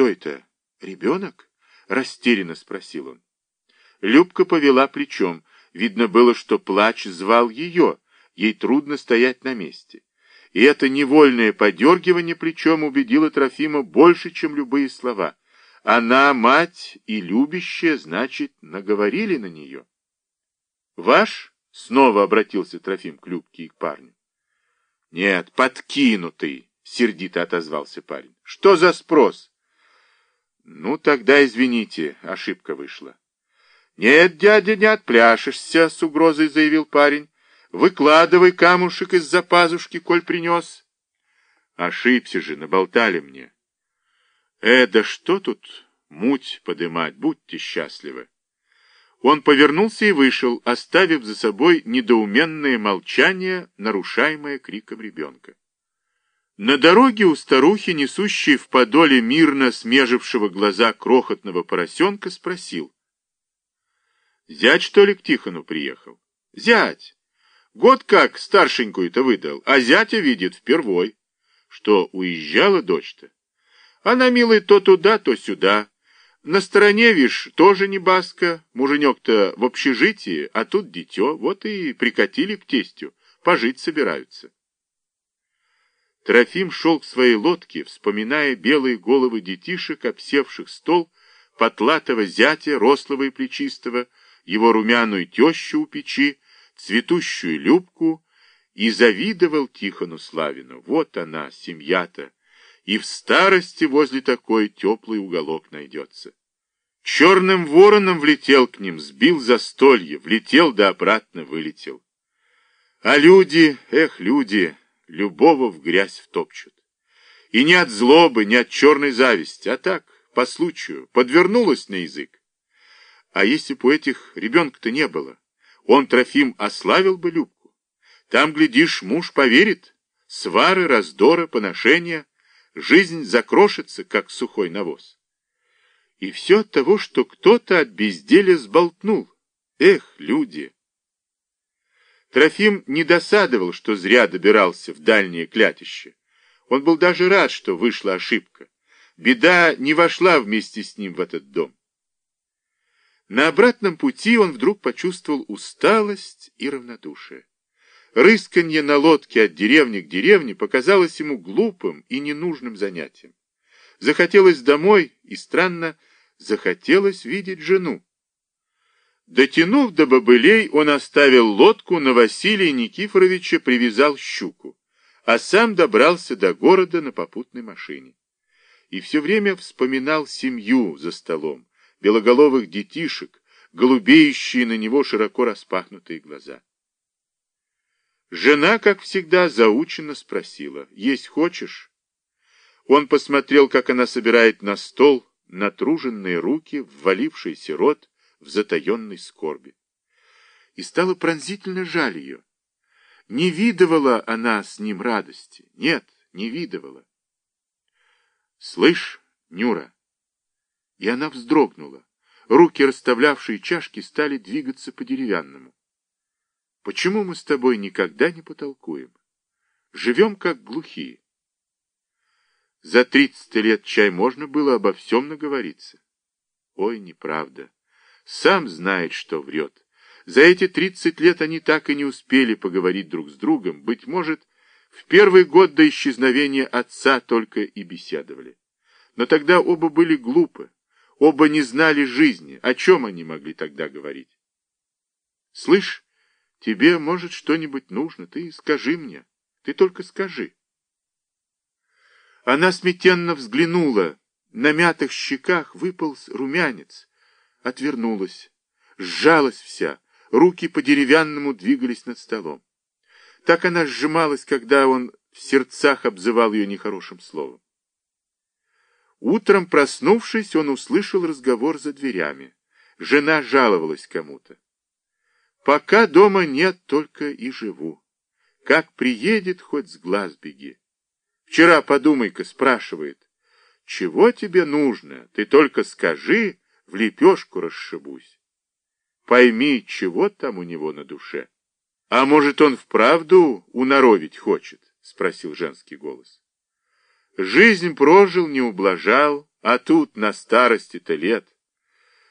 Что это, ребенок? Растерянно спросил он. Любка повела плечом. Видно было, что плач звал ее. Ей трудно стоять на месте. И это невольное подергивание плечом убедило Трофима больше, чем любые слова. Она, мать и любящая, значит, наговорили на нее. «Ваш?» — снова обратился Трофим к Любке и к парню. «Нет, подкинутый!» — сердито отозвался парень. «Что за спрос?» «Ну, тогда извините, ошибка вышла». «Нет, дядя, не отпляшешься», — с угрозой заявил парень. «Выкладывай камушек из-за пазушки, коль принес». «Ошибся же, наболтали мне». «Э, да что тут муть подымать, будьте счастливы». Он повернулся и вышел, оставив за собой недоуменное молчание, нарушаемое криком ребенка. На дороге у старухи, несущей в подоле мирно смежившего глаза крохотного поросенка, спросил. «Зять, что ли, к Тихону приехал?» «Зять! Год как старшенькую-то выдал, а зятя видит впервой. Что, уезжала дочь-то? Она, милый, то туда, то сюда». На стороне, вишь, тоже не баска, муженек-то в общежитии, а тут дитё, вот и прикатили к тестю, пожить собираются. Трофим шел к своей лодке, вспоминая белые головы детишек, обсевших стол, потлатого зятя, рослого и плечистого, его румяную тещу у печи, цветущую любку, и завидовал Тихону Славину. Вот она, семья-то, и в старости возле такой теплый уголок найдется. Черным вороном влетел к ним, сбил застолье, влетел да обратно вылетел. А люди, эх, люди, любого в грязь втопчут. И не от злобы, не от черной зависти, а так, по случаю, подвернулось на язык. А если бы у этих ребенка-то не было, он, Трофим, ославил бы Любку. Там, глядишь, муж поверит, свары, раздоры, поношения, жизнь закрошится, как сухой навоз. И все от того, что кто-то от безделия сболтнул. Эх, люди! Трофим не досадовал, что зря добирался в дальнее клятище. Он был даже рад, что вышла ошибка. Беда не вошла вместе с ним в этот дом. На обратном пути он вдруг почувствовал усталость и равнодушие. Рысканье на лодке от деревни к деревне показалось ему глупым и ненужным занятием. Захотелось домой, и, странно, захотелось видеть жену. Дотянув до бобылей, он оставил лодку, на Василия Никифоровича привязал щуку, а сам добрался до города на попутной машине. И все время вспоминал семью за столом, белоголовых детишек, голубеющие на него широко распахнутые глаза. Жена, как всегда, заученно спросила, «Есть хочешь?» Он посмотрел, как она собирает на стол натруженные руки, ввалившийся рот в затаенной скорби. И стало пронзительно жаль ее. Не видывала она с ним радости. Нет, не видывала. «Слышь, Нюра!» И она вздрогнула. Руки, расставлявшие чашки, стали двигаться по деревянному. «Почему мы с тобой никогда не потолкуем? Живем как глухие. За тридцать лет чай можно было обо всем наговориться. Ой, неправда. Сам знает, что врет. За эти тридцать лет они так и не успели поговорить друг с другом. Быть может, в первый год до исчезновения отца только и беседовали. Но тогда оба были глупы, оба не знали жизни. О чем они могли тогда говорить? Слышь, тебе, может, что-нибудь нужно, ты скажи мне. Ты только скажи. Она смятенно взглянула. На мятых щеках выполз румянец. Отвернулась. Сжалась вся. Руки по-деревянному двигались над столом. Так она сжималась, когда он в сердцах обзывал ее нехорошим словом. Утром, проснувшись, он услышал разговор за дверями. Жена жаловалась кому-то. «Пока дома нет, только и живу. Как приедет, хоть с глаз беги. Вчера, подумай-ка, спрашивает, чего тебе нужно? Ты только скажи, в лепешку расшибусь. Пойми, чего там у него на душе. А может, он вправду уноровить хочет? Спросил женский голос. Жизнь прожил, не ублажал, А тут, на старости-то лет,